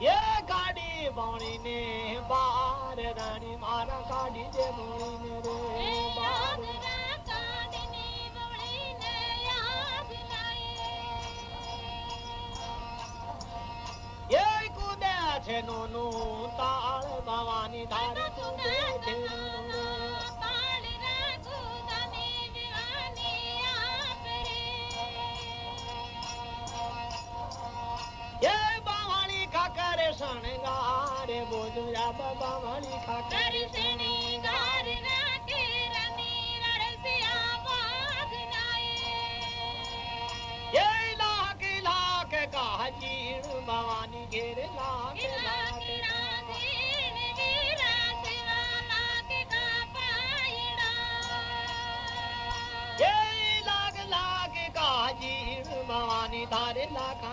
એ કાઢી ને બાર રાણી મારા કાઢી દે પાણી ને રે એ કુદે છે નોનું તાળ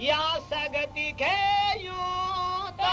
या सगति खेयूता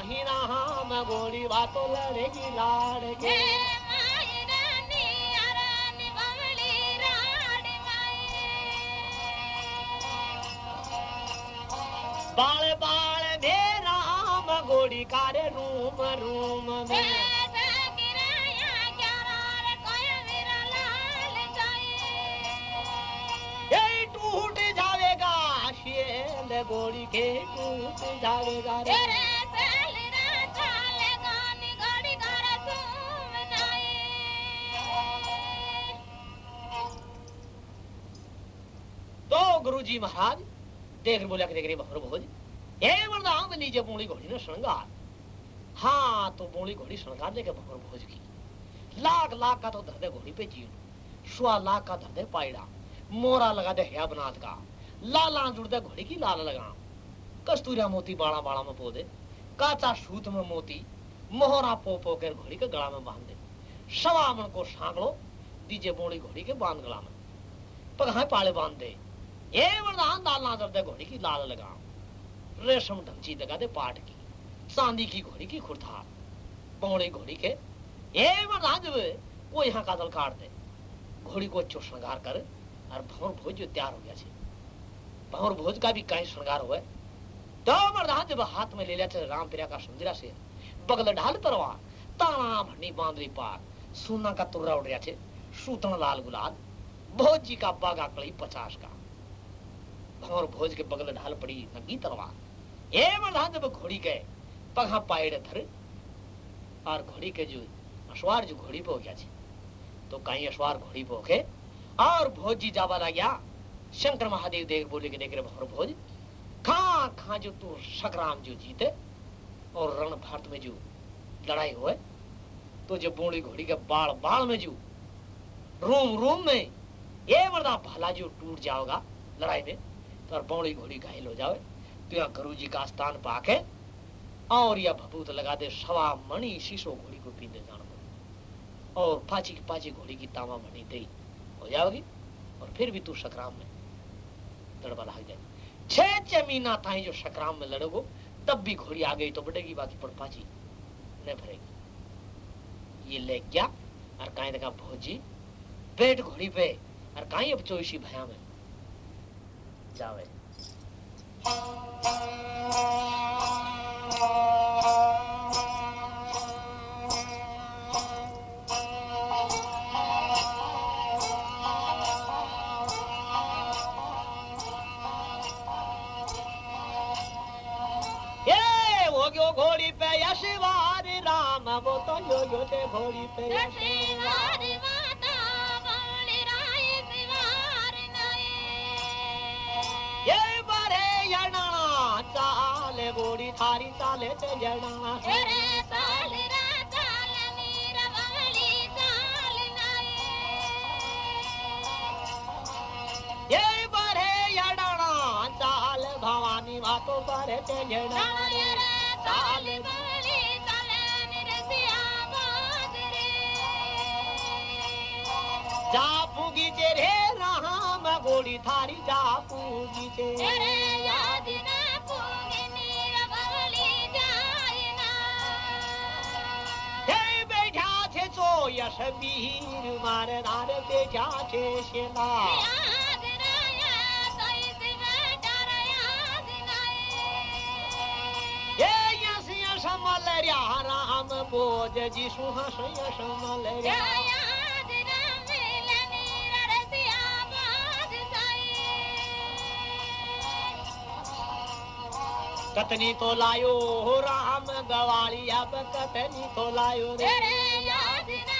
मीना ताही रहा मैं गोली बातो लड़ेगी लाड़ के बाल बाल दे राम गोड़ी कारे रूम रूम में। टूट जाएगा शेल गोड़ी के टूट जाएगा रे। गुरुजी महाराज, देख बोला देख रे भर भोज। हे वरदान लीजिए बोली घोड़ी ने श्रृंगार। हाँ तो बोली घोड़ी श्रृंगार लेके भर भोज की। लाख लाख का तो धरदे घोड़ी पे जीव सुआ लाख का धरदे पायड़ा। मोरा लगा दे हया बनात का। लाला जुड़ दे घोड़ी की लाल लगा कस्तूरिया मोती बाड़ा बाड़ा में पो दे। काचा सूत में मोती। मोहरा पो पो कर घोड़ी के गला में बाँध दे। सवामन को सांकलो दीजे बोली घोड़ी के बाँध गला में। पगहा पाले बाँध दे। ये वरदान दाल ना दे घोड़ी की लाल लगा रेशम ढंची लगा दे पाट की, चांदी की घोड़ी की खुरथार। पौड़ी घोड़ी के ये यहाँ कादल काट दे। घोड़ी को अच्छो श्रृंगार कर, और भंवर भोज जो तैयार हो गया छे। भंवर भोज का भी कहीं श्रृंगार हुआ तो वरदान जब हाथ में ले लिया थे राम पिया का सुंदरा से बगल ढाल परवा ताना भंडी बांधरी पार। सोना का तुर्रा उड़ गया छे सूतन लाल गुलाल। भोज जी का बागा कड़ी पचास का। भंवर भोज के बगल ढाल पड़ी नगी तलवार। ये वरदान जब घोड़ी के पगा पायड़ धर, और घोड़ी के जो अश्वार जो घोड़ी पे हो गया तो कहीं अश्वार घोड़ी पे होके और भोज जी जावा लग गया शंकर महादेव देख बोले के देख रहे भंवर भोज, खा खा जो तू संग्राम जो जीते, और रण भारत में जो लड़ाई हुए तो जो बोली घोड़ी के बाल बाल में जो रूम रूम में ये वरदा भला जो टूट जाओगा लड़ाई में। और बौड़ी घोड़ी घायल हो जावे तो यहाँ गुरु जी का स्थान पाके और यह भभूत लगा दे सवा मणि शीशो घोड़ी को पीने जान को और पाची की पाची घोड़ी की तामा मणि दे, हो जाओगी और फिर भी तू संग्राम में तड़बा लग जाए। छह महीना ताई जो संग्राम में लड़ोगो, तब भी घोड़ी आ गई तो बढ़ेगी बाकी, पर पाची नहीं भरेगी। ये ले गया और कहीं देखा भोजी बैठ घोड़ी पे और कहीं अब चोईसी भया में। जावे ये वो गयो घोड़ी पे यशवार राम वो तो यो यो ते घोड़ी पे यशवार जा पूगी जे रे राम घोड़ी थारी जा पूगी जे यश वीर मारे नार बैठा छे सेना मलरिया राम बोज जी सुहस यश मलरिया कतनी तो लायो राम गवाली अब कतनी तो लायो रे।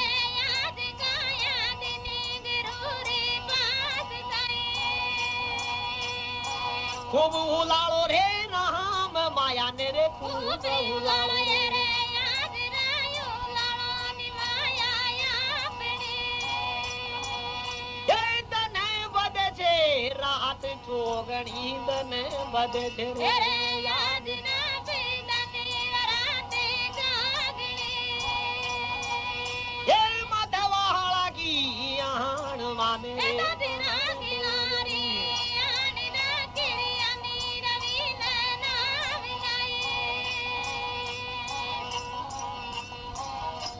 खूब उलाड़ो रे रहम माया ने रे खूब उलाड़ो रे याद रायो लाड़ो नि माया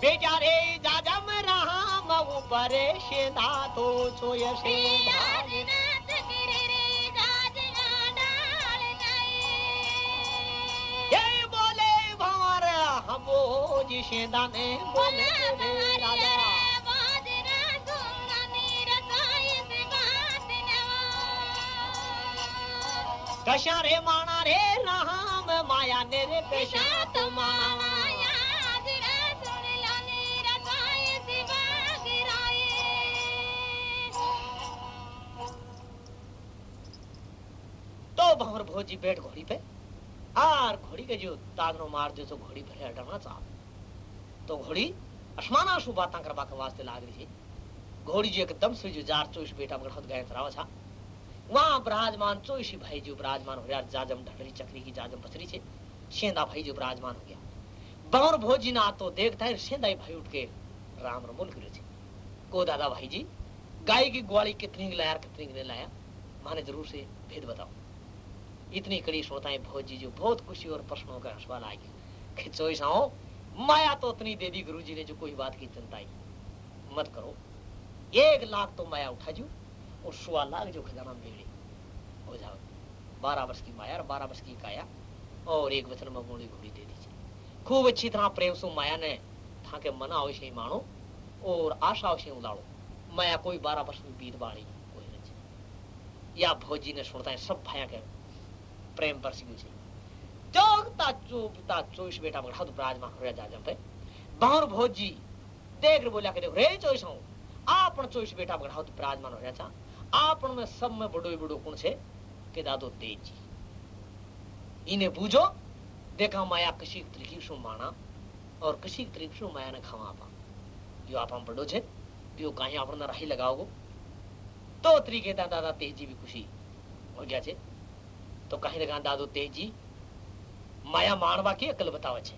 बेचारे दादम रहा ऊपरे शेदा तो सोय शेदा ये बोले भंवर हम जी शेदा ने बोले कशा रे माना रे राम माया ने रे पेशा तुम्हारा। भंवर भोजी बैठ घोड़ी पे और घोड़ी के जो तागनो मार दे तो घोड़ी भले हटना चाह तो घोड़ी असमाना शु बाता करवा के वास्ते लाग रही घोड़ी जो एकदम से जो जार चोइस बेटा मगड़ गए तरावा छा। वहाँ विराजमान चोइसी भाई जो विराजमान हो गया जाजम ढंडरी चक्री की जाजम बचरी छे, शेंदा भाई जो विराजमान हो गया। भंवर भोजी ना तो देखता है शेंदा भाई उठ के राम रमोल करे छे। को दादा भाई जी, गाय की ग्वाली कितनी लाया कितनी लाया? माने ज़रूर से भेद बताओ। इतनी कड़ी सुनताएँ भोजी जो बहुत खुशी और प्रश्नों का सवाल आ गया खिंचोई साओ माया तो उतनी दे दी गुरु जी ने जो कोई बात की चिंता ही मत करो। एक लाख तो माया उठा जो और सुआ लाख जो खजाना मेड़े हो जाओ। बारह वर्ष की माया और बारह वर्ष की काया और एक वचन में गोली घोड़ी दे दीजिए। खूब अच्छी तरह प्रेम सु माया ने था के मना अवश्य मानो और आशा अवश्य उलाड़ो। माया कोई बारह वर्ष में बीत बाड़ी कोई नहीं। या भोजी ने सुनता है सब भाया के प्रेम पर सिंह से जोग ताचो पिता बेटा बड़ा तो राज मा करे जाजम पे बाहर भौजी, देख रे बोला के रे चोइस हूँ। आपन चोइस बेटा बड़ा तो राज मा रहया छा आपन में सब में बड़ो बड़ो कौन छे? के दादो तेज। इने बुझो, देखा माया कशी तरीके सु माना, और कशी तरीके सु माया ने खावा पा यो आपन बड़ो छे, यो काहे आपन ना राही लगाओगो। तो तरीके दादा तेज जी भी खुशी हो गया छे। તો કહી લગા દાદો તેજી માયા માણવા की અકલ બતાવે છે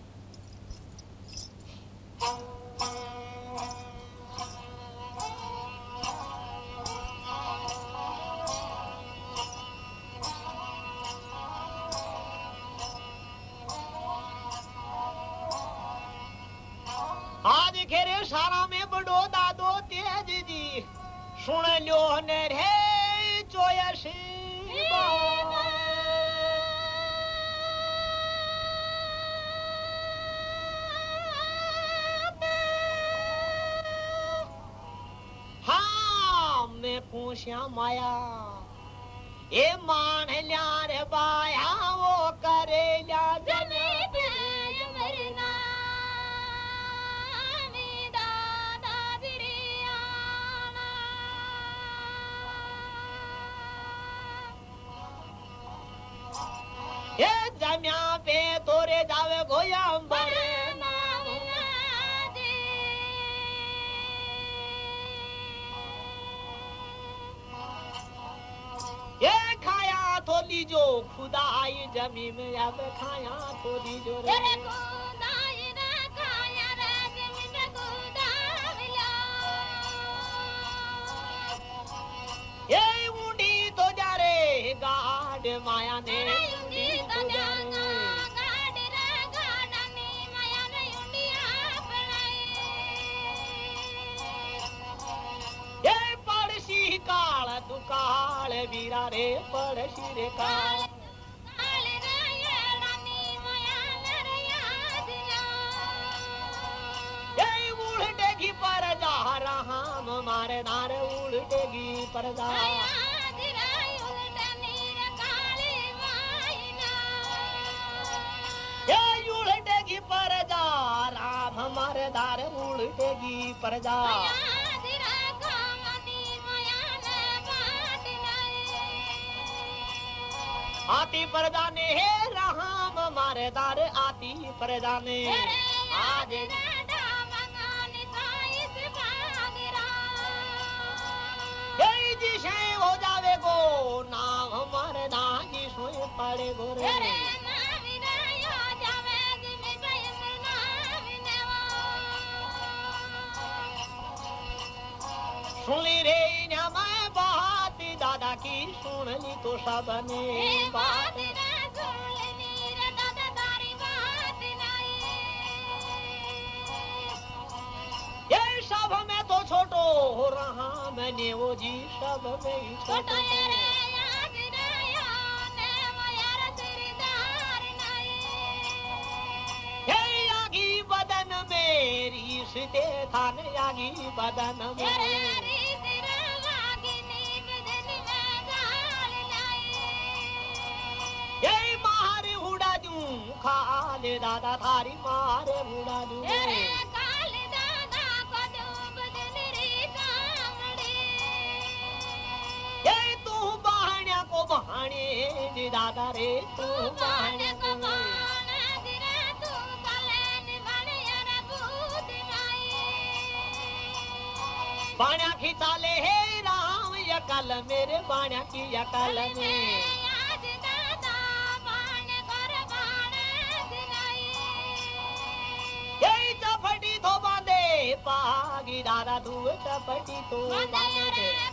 आई जमी में अब खाया तो लीजो रे ये ऊंडी तो जा रे। गाड माया ने तो पड़सी काल दुकाल वीरा रे पड़सी रे काल। धारे उल्टेगी परदा। उल्टेगी परदा राम हमारे धारे उल्टेगी परदा। आती परदाने हे राम हमारे धारे आती परदाने आज ये जिसे हो जावे गो नाम हमारे दागी सोए पड़े गो रे सुनी रे न मैं बात दादा की सुन ली तो सबने बात हो रहा मैंने वो जी सब में बदन मेरी सीते थान आगी बदन में ये मारे उड़ा दूँ खाले दादा थारी मारे उड़ा दूँ। बहाण्या को बहाणे नी दादा रे तू बहाण्या को बाण्या खिचाले हे राम यकल मेरे बाण्या की यकल में। तो बांधे पागी दादा तू चपटी तो बांधे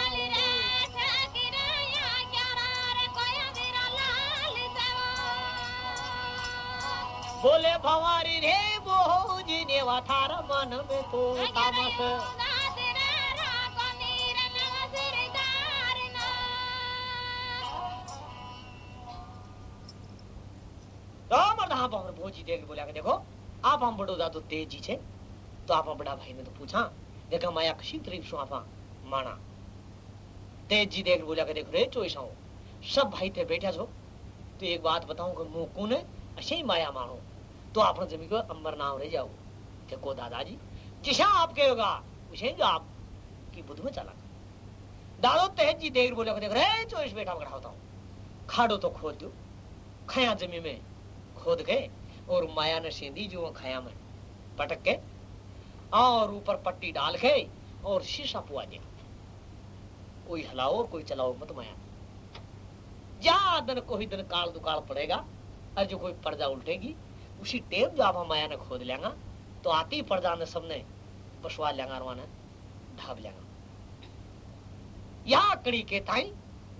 रे बोले भवारी रे बोजी ने थार मन में तो तामस તો મરદા आप हमर भोजी देख बोला के देखो आप हम बड़ो दादो तेज जी छे तो आप बड़ा भाई ने तो पूछा देखा माया कशी तरीफ सु आपा माना तेज जी देख बोला के देखो रे चोईसा सब भाई थे बैठा छो तो एक बात बताऊं कि मुंह कोने अशे ही माया मानो तो आपने जमी को अंबर नाम रह जाओ। को दादाजी? जिशा आप कहोगा, उसे जो आप की बुद्ध में चला दादो तेज जी देख बोला, देख रे चोईस बेटा खड़ा होता हूँ। खाड़ो तो खोद दो। खया जमी में खोद के और माया ने सेंधी जो खाया में पटक के और ऊपर पट्टी डाल के और शीशा पुआ दिया कोई हलाओ कोई चलाओ मत माया। जहाँ दिन कोई दिन काल दुकाल पड़ेगा, और जो कोई पर्दा उल्टेगी उसी टेम जो आप हम माया ने खोद लेंगा तो आती पर्दा ने सबने बसवा लेंगा रवाना, ढाब लेंगा। यहाँ कड़ी के ताई,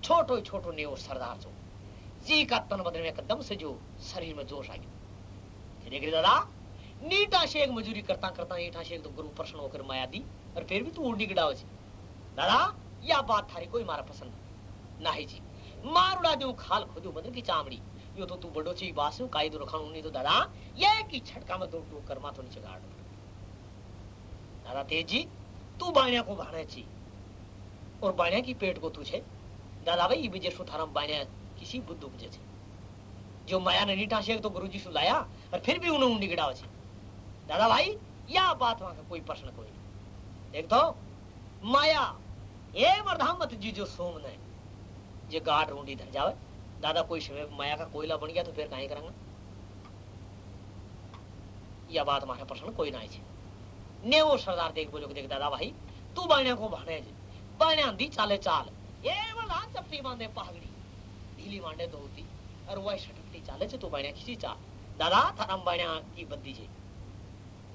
छोटो छोटो ने सरदार जो, जी का तन बदन में एकदम से जो शरीर में जोश आ गया। देख रहे दादा, नीटा शेख मजूरी करता करता ईटा शेख तो गुरु प्रश्न होकर माया दी, और फिर भी तू उड़ी गिड़ाओ छी दादा या बात थारी कोई मारा पसंद नाही। जी, मारुड़ा दू खाल खोदू बदन की चामड़ी यो तो तू बड़ो ची बासु काई दो रखाणु नहीं तो दादा, ये की छटका में दो टूक कर माथो नीचे गाड़ दादा तेज, तू बाणिया को भाणे छी और बाणिया की पेट को तू छे। दादा भाई बीजे सुथारम बाणिया किसी बुद्धू बुझे छे जो माया ने नीटा शेख तो गुरुजी सु लाया, और फिर भी उन्हें उंडी गिड़ाव छे दादा भाई, या बात वहाँ का कोई प्रश्न कोई देख तो माया ये मरधामत जी जो सोम ने, जे गाट रूंडी धर जावे। दादा, कोई समय माया का कोयला बन गया तो फिर कहीं करेंगे? यह बात हमारे प्रश्न कोई ना छे ने वो सरदार देख बोलो देख दादा भाई, तू बाण्या को भाने जी। बाण्या दी चाले चाल। ये वाला चपटी बांधे पहाड़ी ढीली मांडे धोती। और वह सटकती चाले छे तू बाण्या खींची चाल। दादा थाराम बाण्या की बद्दी छे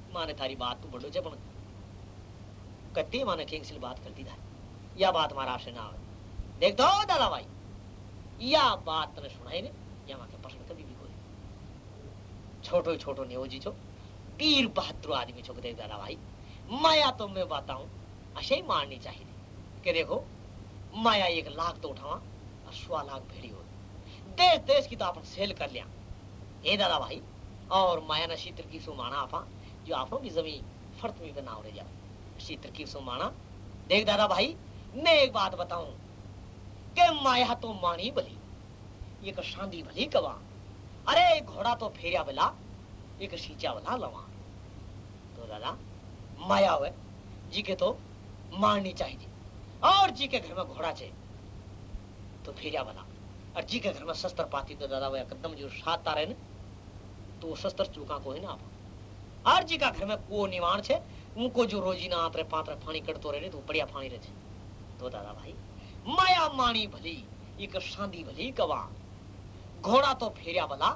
माने थारी बात तू बड़ो छे पण कत्ती माने केंगसिल बात करती था। या बात मारा आपसे ना आवे देख दो दादा भाई। या बात तने सुनाई ने, या माके पसंद कभी भी कोई। छोटो छोटो नेवजी छो, पीर बहादुर आदमी छो देख दादा भाई। माया तो मैं बताऊँ, अशे ही मारनी चाहिए कि देखो, माया एक लाख तो उठावा, और सवा लाख भेड़ी हो देश देश की तो अपन सेल कर लिया। ए दादा भाई, और माया ने शीतर की सुमाना आपा जो आपो की ज़मीन फर्त में बना रह जाओ शीतर की सुमाना देख दादा भाई, मैं एक बात बताऊँ कि माया तो मानी भली। एक शांति भली कवा। अरे, घोड़ा तो फेरिया बला एक सींचा बला लवा। तो दादा, माया हुए जी के तो मारनी चाहिए। और जी के घर में घोड़ा छे तो फेरिया बना और जी के घर में शस्त्र पाती तो दादा, वो एकदम जो सात रहे ने तो शस्त्र चूका को है ना आप और जी का घर में को निवाण छे, उनको जो रोजी ना आतरे पात्रे फानी कटतो रहे तो बढ़िया फानी रहे तो दादा भाई माया मानी भली एक शांति भली कवा घोड़ा तो फेरिया बला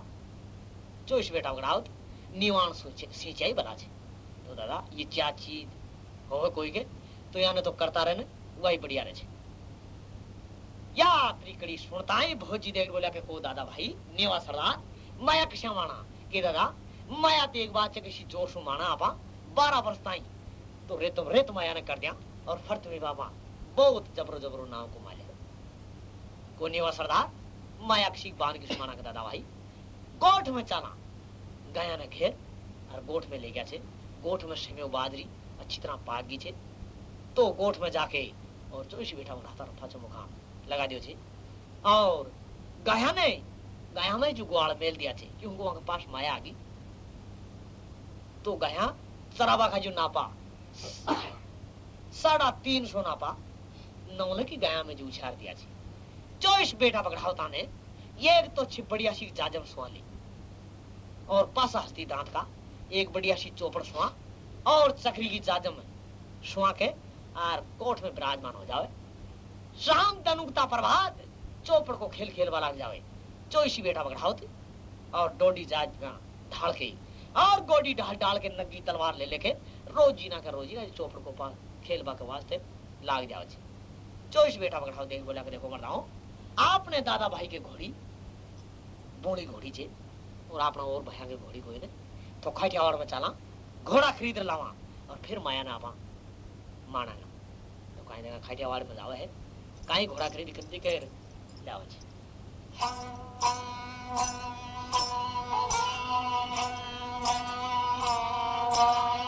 चोइस बेटा गड़ावत निवाण सिंचाई बला छे। तो दादा, ये क्या चीज़? हो कोई के? तो याने तो करता रहे वही बढ़िया रहे या त्रिकड़ी सुनता है भोजी देख बोला के को दादा भाई, नेवा सरदार, माया किसा माना के दादा, माया तो एक बात किसी जोश माना आपा बारह वर्ष ताई। तो रेत रेत माया ने कर दिया, और फर्त में बाबा बहुत जबरो जबरो नाव को माले को सरदार? माया किसी बान की सुमाना के दादा भाई। गोठ में चला। गया ने घेर और गोठ में ले गया छे गोठ में सेमेव बादरी, अच्छी तरह पाक गई छे तो गोठ में जाके, और बैठा हूँ हाथा रफा मुखा लगा दियो छे और गया ने गाया में जो ग्वाल मेल दिया छे क्योंकि वहाँ के पास माया आ गई। तो गया, सराबा का जो नापा, साढ़ा तीन सौ नापा नौले की गाया में जो उछार दिया छे। चौबीस बेटा पकड़ावता ने एक तो बढ़िया सी जाजम सुहा और पासा हस्ती दांत का एक बढ़िया सी चौपड़ सुहा और चक्री की जाजम सुहा के और कोठ में विराजमान हो जावे। शाम तनुकता प्रभात चौपड़ को खेल खेल वाला जावे। चौसी बेटा पकड़ावती और डोडी जाज ढाल के, और गोडी ढाल डाल के नगी तलवार ले लेके रोजी ना कर रोजी ना चौपड़ को पास खेल के वास्ते लाग जावे चौबीस बेटा पकड़ाओ देख बोला के देखो मर रहा आपने दादा भाई के घोड़ी बोड़ी घोड़ी छे, और अपना और भैया के घोड़ी कोई तो खाटियावाड़ में चला, घोड़ा खरीद लावा, और फिर माया ना आपा माना ना तो कहीं जगह खाटियावाड़ में जावे है कहीं घोड़ा खरीद कर के लावे छे। મારે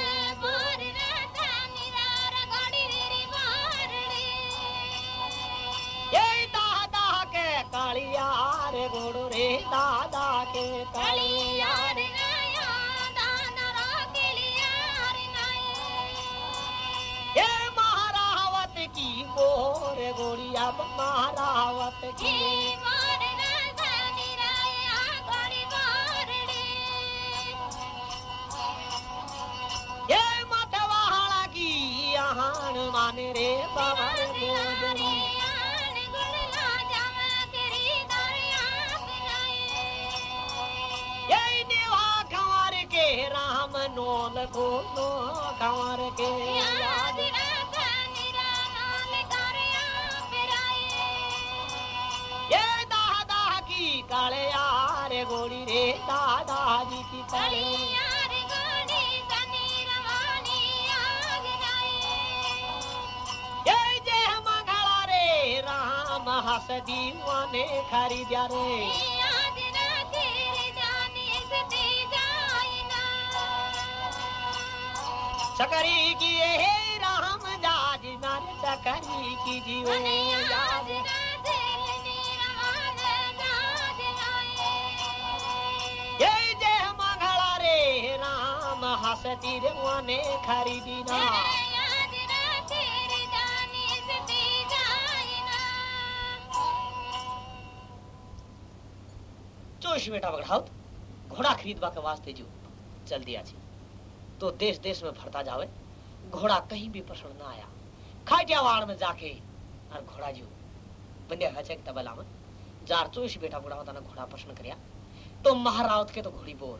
को के दादा की काले यार गोड़ी रे की काले ये जे रे, राम हस दीवाने खरीद्या रे। सकरी की हे राम जाज नार सकरी की जीवे याद ये जे मंगला रे राम हस दीवाने खरीदी ना जोश बेटा बगड़ाओ घोड़ा खरीदवा के वास्ते जो चल दिया छी तो देश देश में भरता जावे। घोड़ा कहीं भी पसंद ना आया। खाटियावाड़ में जाके और घोड़ा जो, बंदे हचे तबला में। जार चोश बेटा बुढ़ा होता घोड़ा पसंद करिया। तो महारावत के तो घोड़ी बोल,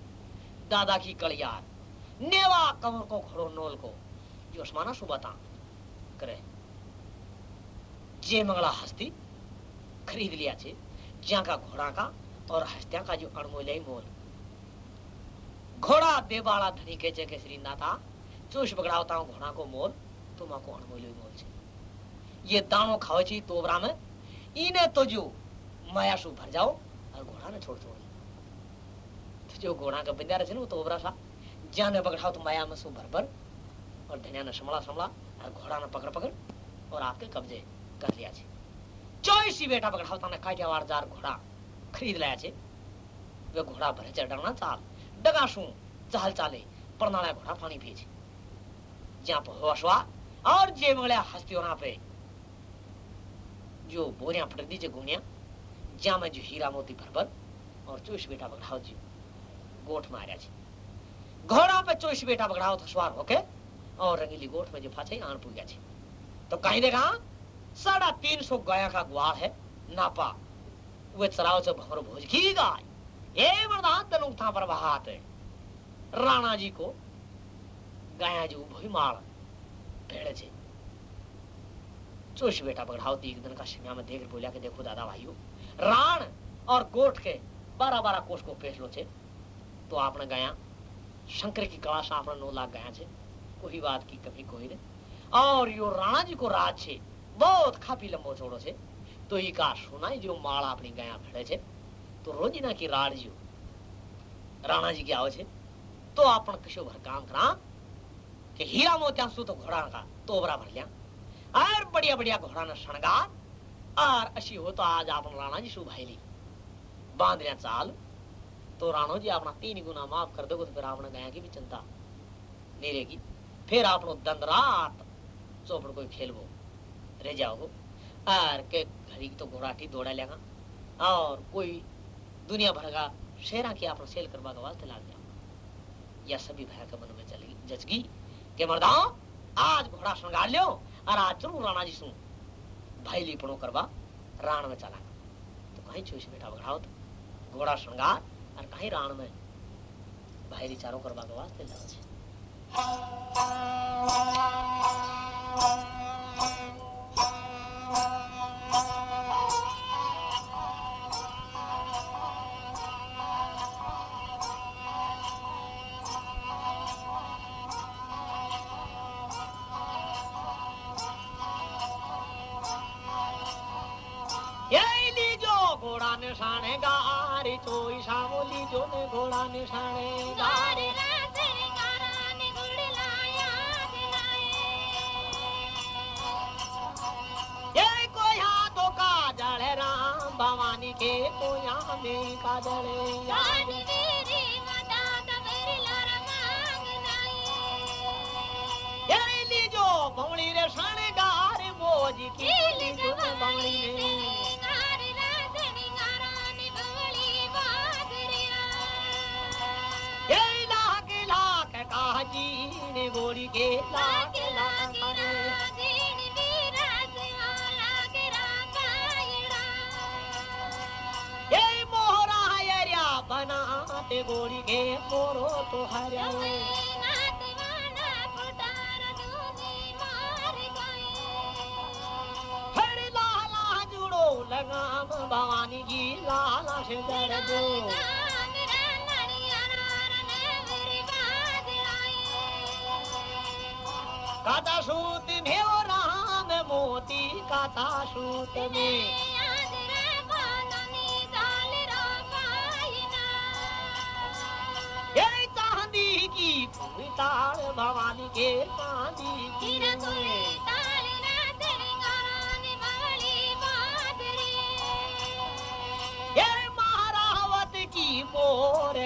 दादा की कलियार, नेवा कंवर को, घोड़ो नोल को, जो असमाना सुबता करे। जे मंगला हस्ती खरीद लिया छे ज्યાં का घोड़ा का और हस्त्या का जो अणमोल मोल। घोड़ा देवाला धनी के जगह श्री नाथा चूस होता हूँ घोड़ा को मोल तुम्हारा को अणमोल मोल छे ये दाणो खाओ छी तोबरा में इने तो जो माया सु भर जाओ, और घोड़ा ने छोड़ दो। तो जो घोड़ा का बंदा रहे वो तोबरा सा, जाने बगड़ाओ तो माया में सु भर भर और धनिया ने संभला संभला, और घोड़ा ने पकड़ पकड़, और आपके कब्जे कर लिया छे चौबीस बेटा बगड़ावता ने काटियावाड़ जार घोड़ा खरीद लाया छे वे घोड़ा भरे चढ़ना चाल। डगा ડગાશું ચાલ ચાલે પરનાળા ઘોડા પાણી ભેજ જ્યાં પહોંચવા और जे मल्या हस्ती होना पे। जो बोरिया पटक दीजिए गुनिया जहाँ मैं जो हीरा मोती भरबर, और चोश बेटा बगड़ाओ जी, गोठ मारा जी। घोड़ा पे चोश बेटा बगड़ाओ तो सवार होके, और रंगीली गोठ में जो फाचे आन पू गया जी। तो कहीं देखा, साढ़ा तीन सौ गाय का ग्वाल है, नापा। वे चराव से भंवर भोज की गाय। ये वरदान तनुक था पर बहात राणा जी को गाया जी उभो माल भेड़े छे। चोश बेटा बगड़ावती एक दिन का शिमला में देख बोलिया के देखो दादा भाइयों, राण और गोठ के बारह बारह कोष को पेश लो छे। तो आपने गाया, शंकर की कला से आपने नौ लाख गाया छे। कोई बात की कभी कोई ने और यो राणा जी को राज छे, बहुत खापी लंबो छोड़ो छे। तो ई का सुनाई जो माल अपनी गया भेड़े छे। तो की राड जो राणा जी की आवे छे तो आपन कशो भर काम करा कि हीरा मोतिया सु तो घोड़ा का तोबरा भर लिया और बढ़िया बढ़िया घोड़ा ने शणगार और अशी हो तो आज आपन राणा जी सु भाई ली बाँध लिया चाल तो राणो जी अपना तीन गुना माफ़ कर दोगे तो फिर आपने गया की भी चिंता नहीं रहेगी फिर आपनो दंद रात चौपड़ कोई खेलबो रह जाओ और के घड़ी तो घोड़ाठी दौड़ा लेगा और कोई दुनिया भर का शेरा की आपने सेल करवा के वास्ते लाग जाओ यह सभी भया के मन में चली जचगी के मर्दाओ आज घोड़ा श्रृंगार लियो और आज ज़रूर राणा जी सुन। भाई लिपणो करवा, राण में चला। तो कहीं छोइस बेटा बगड़ाओ तो घोड़ा श्रृंगार और कहीं राण में भाई चारों करवा के वास्ते लाग चोई सामो लीजो ने घोड़ा निशाने तो भवानी के कोया में काजल याद गार मेरी माता तबरला रमांग लाए ये लीजो भौली रे शाने गारी मोज की काजी गोरी के लागे लागे वीरास ये मोहरा यरिया बनाते गोड़ी के मोरो तो जुड़ो लगाम भवानी जी, लाला से जड़ दो काता सूत में। ओ राम मोती काता सूत में ये चांदी की ताल भवानी के चांदी की। ये महारावत की मोर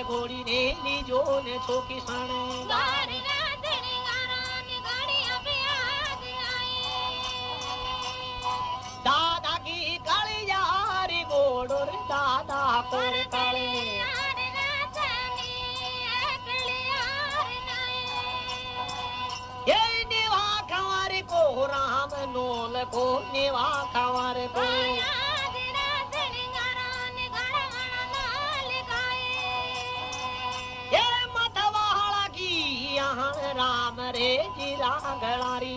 राम नोल को निवा खवार को। ये मतवाला की यहाँ रे जीरा गलारी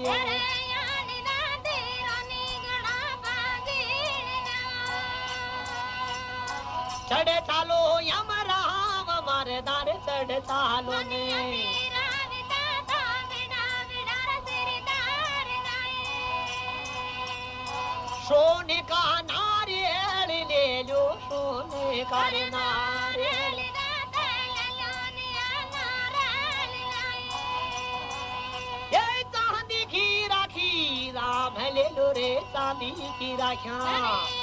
चढ़ चालो यम राम मारे दार चढ़ चालो ने। सोने का नारियल ले लो सोने का नारियल चांदी की राखी राम ले लो रे चांदी की राखिया।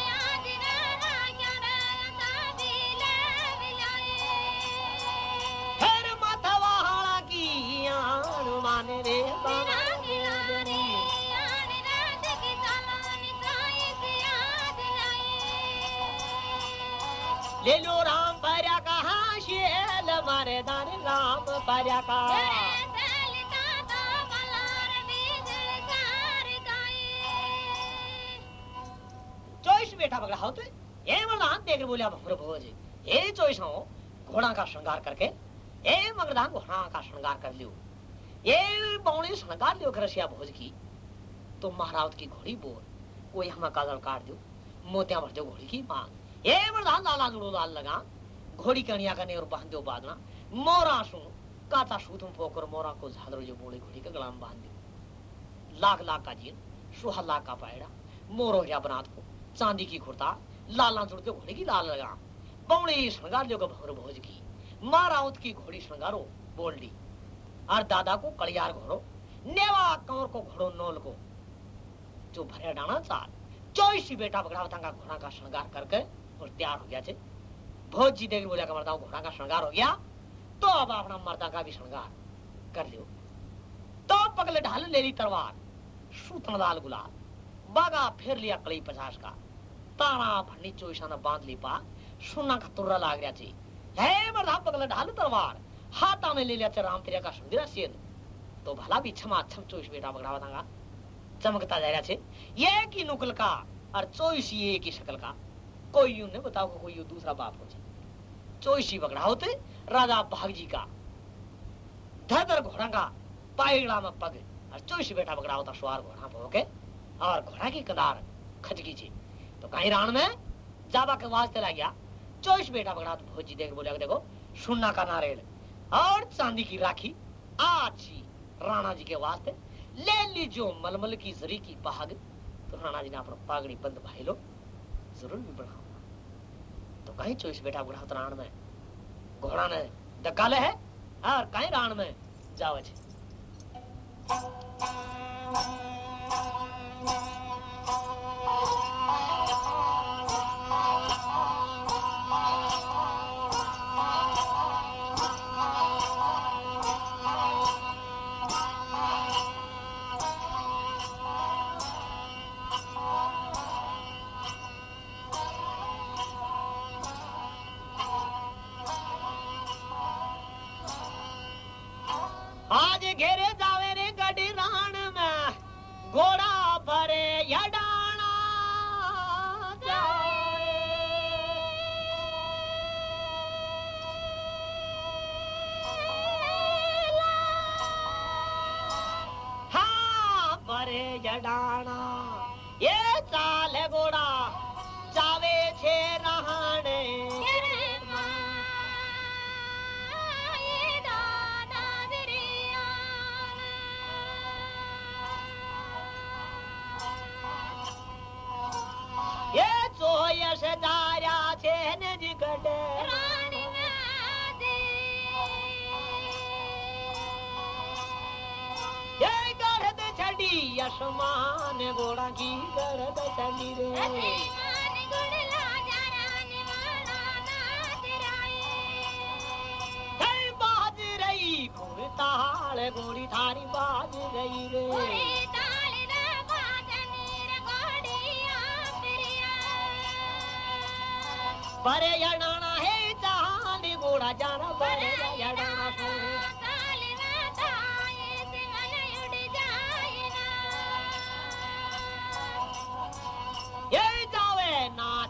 राम का। बेटा पकड़ा हो ये देख के ये हो घोड़ा का श्रृंगार करके। ये मर्दान घोड़ा का श्रृंगार कर लियो। ये बौणी श्रृंगार लियो रसिया भोज की। तो महारावत की घोड़ी बोल, कोई हमें काजल काट दो मोतिया भर दो घोड़ी की मांग। ये मर्दान लाला जुड़ो लाल लगा घोड़ी कनिया करने और बाँध दो बादना। मोरा सु काता सू तुम पोकर मोरा को झालरो जो बोले घोड़ी के गला में बाँध दो लाख लाख का जीन सुहा लाख का पायड़ा, मोरो या बनात को, चांदी की खुरता लाला जुड़ के घोड़ी की लाल लगा पौड़ी श्रृंगार जो भवर भोज की माराउत की घोड़ी श्रृंगारो बोल दी और दादा को कड़ियार घोड़ो, नेवा कंवर को घोड़ो नोल को, जो भरे डाना चाल चौसी बेटा पकड़ा का घोड़ा का श्रृंगार करके, और तैयार हो गया थे भोज जी देख बोला मर्दा घोड़ा का श्रृंगार हो गया तो अब अपना मर्दा का भी श्रृंगार कर लियो। तो पगले ढाल ले ली तलवार, सूतन लाल गुलाल, बागा फेर लिया कड़ी पचास का। ताना भंडी चोईसा ने बाँध ली पा, सुना का तुर्रा लाग रहा थी है मर्दा, पगले ढाल तलवार, हाथा में ले लिया थे राम तेरा का सुंदरा सेन। तो भला भी छमा छम चोईस बेटा पकड़ा बतागा चमकता जा रहा थे ये की नुकल का और चोईस ये की शकल का। कोई यूँ ने बताओ कोई यूँ दूसरा बाप हो जाए चोईसी पकड़ा होते, राजा भाग जी का। धर घोड़ा का पाइड़ा में पग, और चोईसी बेटा पकड़ा होता सवार घोड़ा पे होके और घोड़ा की कदार खचकी थी तो कहीं रान में जाबा के वास्ते लग गया। चोईस बेटा पकड़ा तो भोजी देख, बोले देखो, सुन्ना का नारेल, और चांदी की राखी आची राणा जी के वास्ते ले ली जो मलमल की जरी की पहाग तो राणा जी ने अपना पागड़ी बंद भाई लो, ज़रूर भी बढ़ाऊँगा तो कहीं चोईस बेटा बुढ़ा तो राण में। घोड़ा ने धक्का ले है और कहीं राण में। जावे छे da da आसमान गोड़ा जी दर्द चली रे। बाज रही घूमे ताल गोड़ी थारी बाज रही रे। बरे यणाना है जहान गोड़ा जाना बरे यणा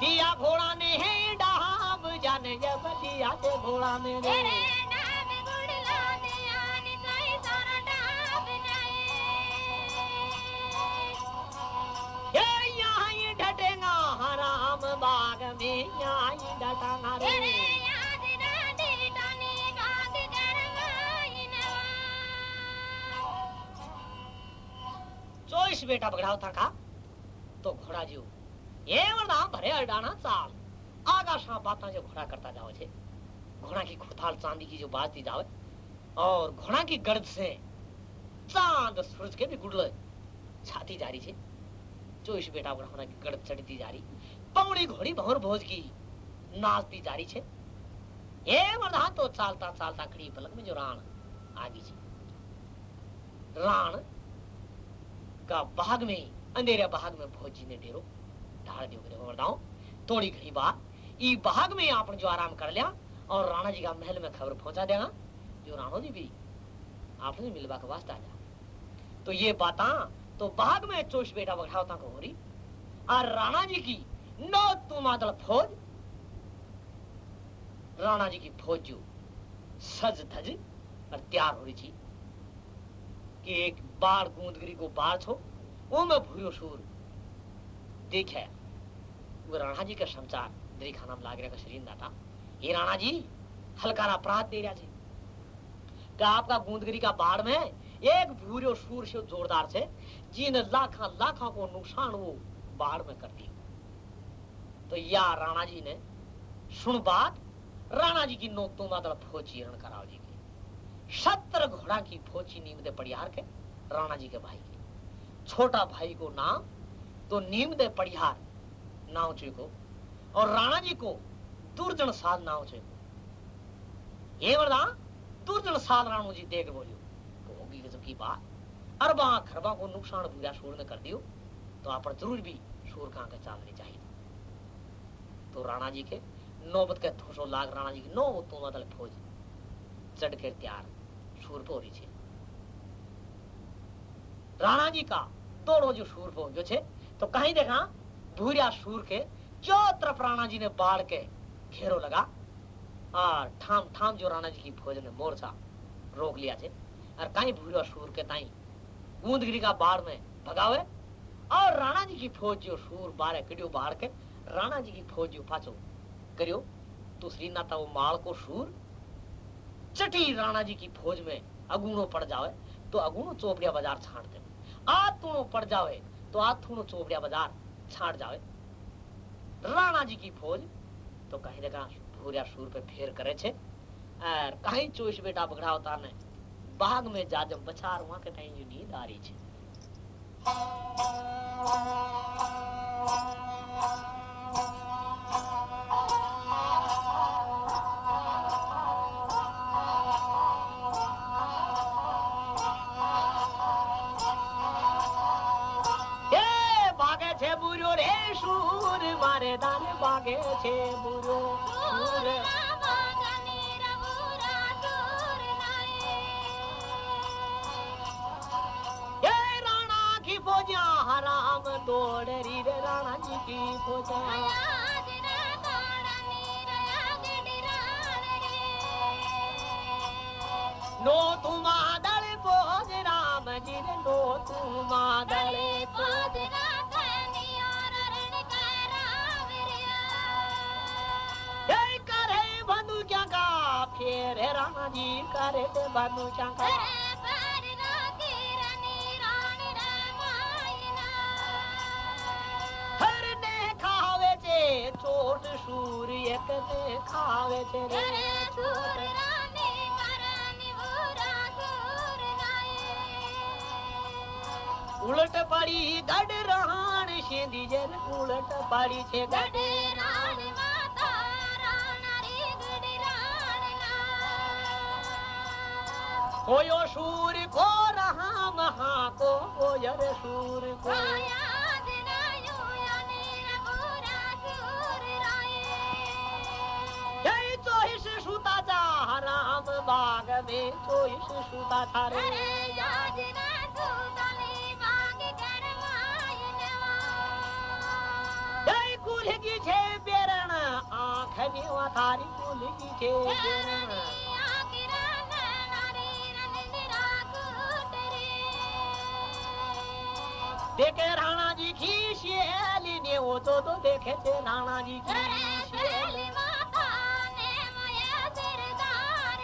दिया घोड़ा ने है डहाब जाने जब दिया के घोड़ा ने शेष बेटा बगड़ाओ था का? तो घोड़ा जो ये नाम भरे अडाना चाल। आगाशा बाता जो घोड़ा करता जाओ छे। घोड़ा की खुड़ताल चांदी की जो बात दी जावे, और घोड़ा की गर्द से चाँद सूरज के भी गुड़ल छाती जा रही छे। जो इस बेटा बड़ा की गर्द चढ़ती जा रही, पौड़ी घोड़ी भवर भोज की नाचती जा रही छे। ये वरदान तो चालता चालता खड़ी पलक में जो राण आ गई छे। राण का बाग में, अंधेरे बाग में भोजी ने डेरो। ढाल दियो करे वरदाओ। थोड़ी घड़ी बाद, ई बाग में आपन जो आराम कर लिया, और राणा जी का महल में खबर पहुँचा देगा जो राणो जी भी आपने मिलवा के वास्ता जा तो ये बाता तो बाग में चोश बेटा बघावता को हो रही। और राणा जी की नौ तुमादल फौज, राणा जी की फौज जो सज धज और तैयार हो रही थी। कि एक बाढ़ गूंदगिरी को बाढ़ छो वो में भूरो शूर। देखा वो राणा जी का समाचार दरी खाना में लाग रहा का शरीर ना था। ये राणा जी हल्का अपराध दे रहा थे कि आपका गूंदगिरी का बाढ़ में एक भूरो शूर से जोरदार से जिन लाखा लाखों को नुकसान वो बाढ़ में कर दी तो या राणा जी ने सुन बात, राणा जी की नोक तो मात्र फौजी रण कराव जी की। सत्र घोड़ा की फौजी नीमदे पड़ियार के राणा जी के भाई। के छोटा भाई को नाम तो नीमदे पड़ियार नाव को और राणा जी को दुर्जन साध नाव को ये वरदा, दुर्जन साध राणू जी देख बोलियो तो होगी की बात। अरबा खरबा को नुकसान पूरा शूर ने कर दियो तो आप ज़रूर भी शूर कहाँ के चालनी चाहिए। तो राणा जी के नौबत के थोसो लाग राणा जी की नौ तो मतलब फौज चढ़ के तैयार, शूर पर हो जी का दोनों जो शूर पर जो छे तो कहीं देखा, भूरिया शूर के चौ तरफ़ राणा जी ने बाढ़ के घेरो लगा और ठाम ठाम जो राणा जी की फौज ने मोर्चा रोक लिया थे और कहीं भूरिया शूर के ताई गूंदगिरी का बाढ़ में भगावे और राणा जी की फौज जो शूर बारे कड़ियो बाढ़ के राणा जी की फौज जो पाछो करियो दूसरी नाता वो माल को शूर चटी राणा जी की फौज में अगूनो पड़ जावे तो अगूनो चोपड़िया बाज़ार छाट दे आ तूणो पड़ जावे तो आ चोबड़िया बाज़ार छाट जावे राणा जी की फौज तो कहीं देखा भूरिया सूर पे फेर करे छे। और कहीं चोइस बेटा बगड़ा होता ने, बाग में जा जब बचार वहाँ के टाइम नींद आ रही है બુર મારે દાને વાગે છે બુરો. બુર ભોજા હરામ દોડ રી રે રાણાજી કી ભોજા નો તું માદળ ભોજ રામજી નો તું માદળ ભોજ Chere Ramadi Karete Banu Shankara. ਚੋਟ ਸੂਰ ਇੱਕ ਤੇ ਖਾਵੇ ਤੇਰੇ ਸੂਰ ਰਾਮੇ ਮਰਾਨੀ ਵੂਰਾ ਸੂਰ ਨਾਏ। ਉਲਟ ਪੜੀ ਗੜ ਰਹਾਣ ਸ਼ਿੰਦੀ ਜਨ ਉਲਟ ਪੜੀ ਛੇ ਗੜ। ਰਹਾਣ कोयो शूर को रहा महा को। कोयर शूर को जय तो चोहिस सुता जा राम बाग में चोहिस तो सुता था रे जय कुल की छे बेरण आँख में थारी कुल की छे देखे राणा जी की शेली ने वो तो तो देखे थे राणा जी की शेली माता ने माया सिरदार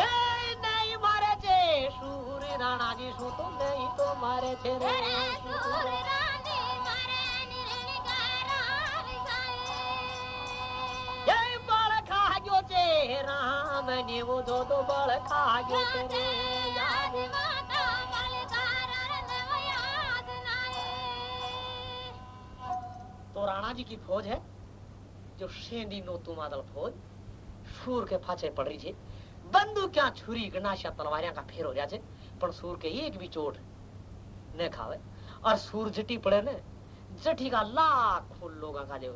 ये नहीं मारे थे सूर राणा जी सू तो नहीं तो मारे थे रे सूर रानी मारे निर्णिकारार ये बाल खा जो थे राम ने वो तो तो बाल खा जो थे याद मारे राणा जी की फौज है, जो शेंदी नोतू मादल फौज, सूर के फाचे पड़ रही है बंदूक क्या छुरी गनाशा तलवारियाँ का फेर हो है पर सूर के एक भी चोट न खावे। और सूर जटी पड़े ने, जटी का लाखों लोग का जो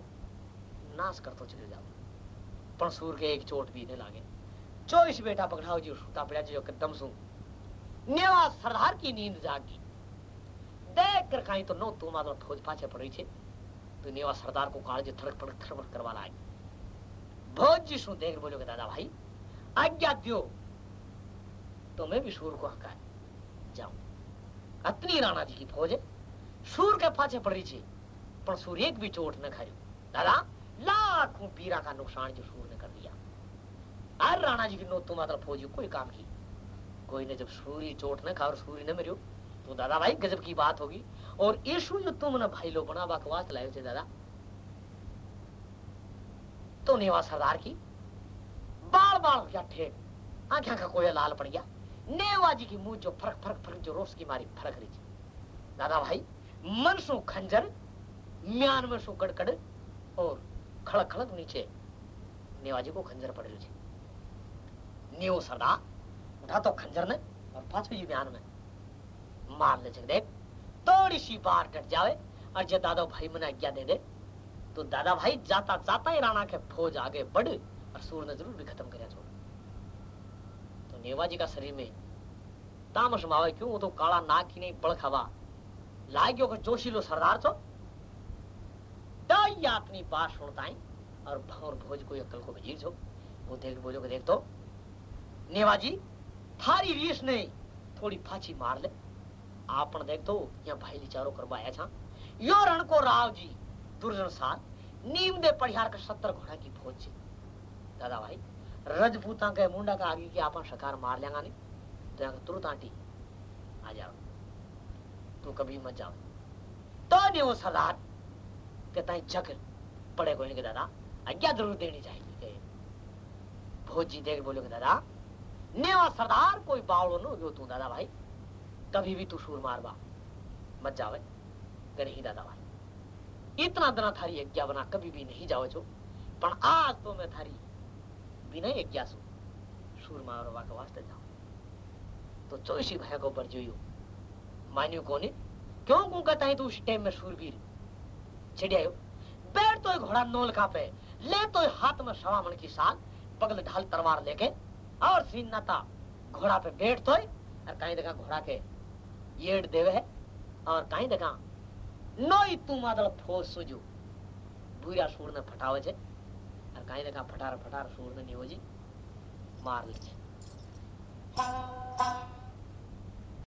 नाश करतो चले जाओ पर सूर के एक चोट भी न लागे। चौबीस बेटा पकड़ाओ जी सूता पड़ा जो कदम सू। नेवा सरदार की नींद जागी। देख कर कहीं तो नो तू मादल फौज पाछे पड़ रही तो नेवा सरदार को काल थड़क फड़क थड़क करवा लाए बहुत जिसु देख बोलोगे दादा भाई। आज्ञा दियो। तो मैं भी सूर को हका जाऊँ अतनी राणा जी की फौज है। सूर के पाछे पड़ी थी पर सूर एक भी चोट न खरी दादा, लाखों पीरा का नुकसान जो सूर ने कर दिया। अरे राणा जी की नो तुम तो मतलब फौजी कोई काम की। कोई ने जब सूरी चोट न खा और सूरी ने मरियो तो दादा भाई गजब की बात होगी। और ईशु जो भाई लोग बना बकवास लाए थे दादा। तो नेवा सरदार की? बाल बाल क्या ठेक आँखें का कोया लाल पड़ गया। नेवा जी की मुँह जो फरक फरक फरक, जो रोस की मारी फरक रही दादा भाई मन सो खंजर म्यान में सो कड़कड़ और खड़क खड़क नीचे। नेवा जी को खंजर पड़ रही नेव सरदार, उठा तो खंजर ने और पाछू जी म्यान में मार ले देख। थोड़ी सी बार डट जावे और जे दादा भाई मने आज्ञा दे दे तो दादा भाई जाता जाता ही राणा के फौज आगे बढ़ और सूर ने ज़रूर भी खत्म कर छोड़। तो नेवा जी का शरीर में तामस मावे, क्यों? वो तो काला नाक ही नहीं बड़ खावा लाग्यो को जोशीलो सरदार छो अपनी बात सुनता है और भौर भोज को अक्कल को वज़ीर छो। वो देख बोलो के देख तो नेवा जी थारी रीस नहीं, थोड़ी फाची मार ले। आप देख तो दो यहाँ भाई लिचारो करवाया था यो रण को राव जी, दुर्जन साल, नीम दे पढ़ियार का सत्तर घोड़ा की फौज दादा भाई, रजपूता के मुंडा का आगे की आपन सरकार मार लेंगा नहीं तो यहाँ तुरंत आंटी आ जाओ। तू कभी मत जाओ। तो नहीं वो सरदार के है जग पड़े को इनके दादा, आज्ञा ज़रूर देनी चाहिए। गए भोजी देख बोलोगे, दादा, नेवा सरदार कोई बावड़ो नो यो तू, दादा भाई। कभी भी तू शूर मारवा मत जावे करे ही दादा भाई। इतना दना थारी यज्ञा बना कभी भी नहीं जाओ छो, पण आज तो मैं थारी बिना यज्ञा सु शूर मारवा के वास्ते जाओ तो चौसी भाई को पर जोयो मान्यू कोने? क्यों को कहता है तू उस टाइम में शूरवीर? छिड़ियायो बैठ तो घोड़ा नोल का पे ले तो हाथ में सवा मन की साल पगल ढाल तलवार लेके, और सीन नता घोड़ा पे बैठ तो और कहीं देखा घोड़ा के येड़ देवे है, और कहीं देखा नोई तू मादल फोस सुजो। भूरा सूर ने फटावे छे, और कहीं देखा फटार फटार सूर ने नियोजी, मार ले छे।